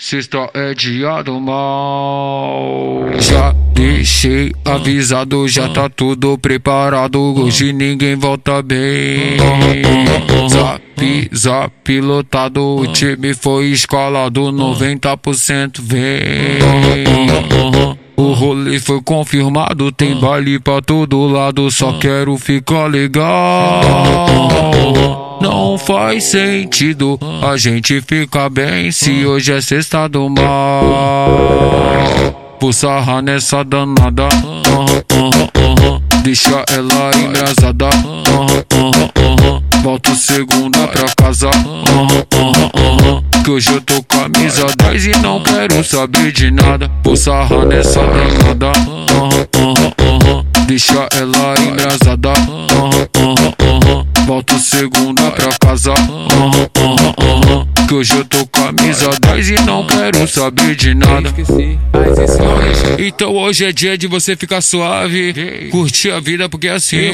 Sexta é dia do mal. Já deixei avisado, já tá tudo preparado. Hoje ninguém volta bem. Zap, zap lotado, o time foi escalado. 90% vem. O rolê foi confirmado, tem baile pra todo lado. Só quero ficar legal. Faz sentido a gente ficar bem se hoje é sexta do mal. Vou sarrar nessa danada. Deixa ela engrasada. Volto segunda pra casa. Que hoje eu tô camisa 10 e não quero saber de nada. Vou sarrar nessa danada. Deixa ela engrasada. Volto segunda pra casa. Que hoje eu tô camisa 10 e não quero saber de nada. Então hoje é dia de você ficar suave. Curtir a vida porque é assim,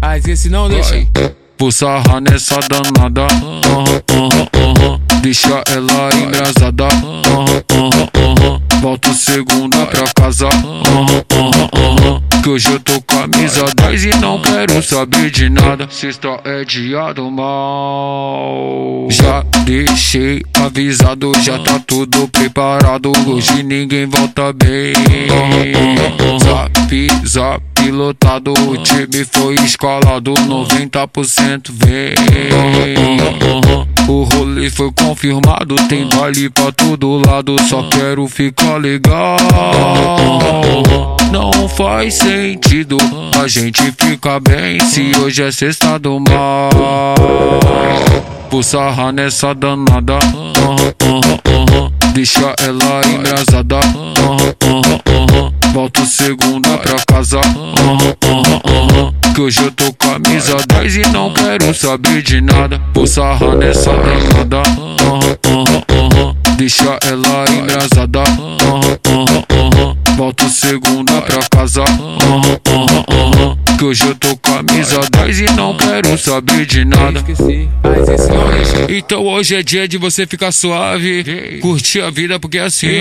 Mas esse não deixa. Vou sarrar nessa danada. Deixa ela engrasada. Volto segunda pra casa. Que hoje eu tô camisa 10 e não quero saber de nada. Sexta é dia do mal. Já deixei avisado, já tá tudo preparado. Hoje ninguém volta bem. Zap, zap lotado, o time foi escalado, 90% vem. O rolê foi confirmado, tem baile pra todo lado, só quero ficar legal. Não faz sentido a gente ficar bem se hoje é sexta do mal. Vou sarrar nessa danada, deixa ela engrasada. Volto segunda pra casa. Que hoje eu tô camisa 10 e não quero saber de nada. Vou sarrar nessa danada. Deixa ela engrasada. Volto segunda pra casa. Que hoje eu tô camisa 10 e não quero saber de nada. Então hoje é dia de você ficar suave. Curtir a vida porque é assim,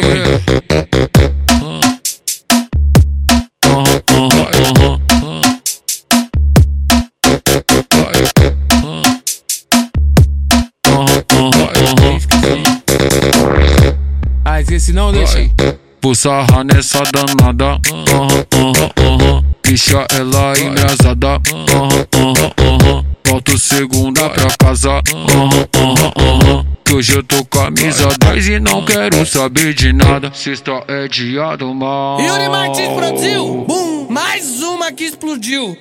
Mas esse não deixa. Vou sarrar nessa danada. Deixa ela engrasada. Volto segunda pra casa. Que hoje eu tô camisa 10 e não quero saber de nada. Sexta é dia do mal. Yuri Martins produziu. Bum, mais uma que explodiu.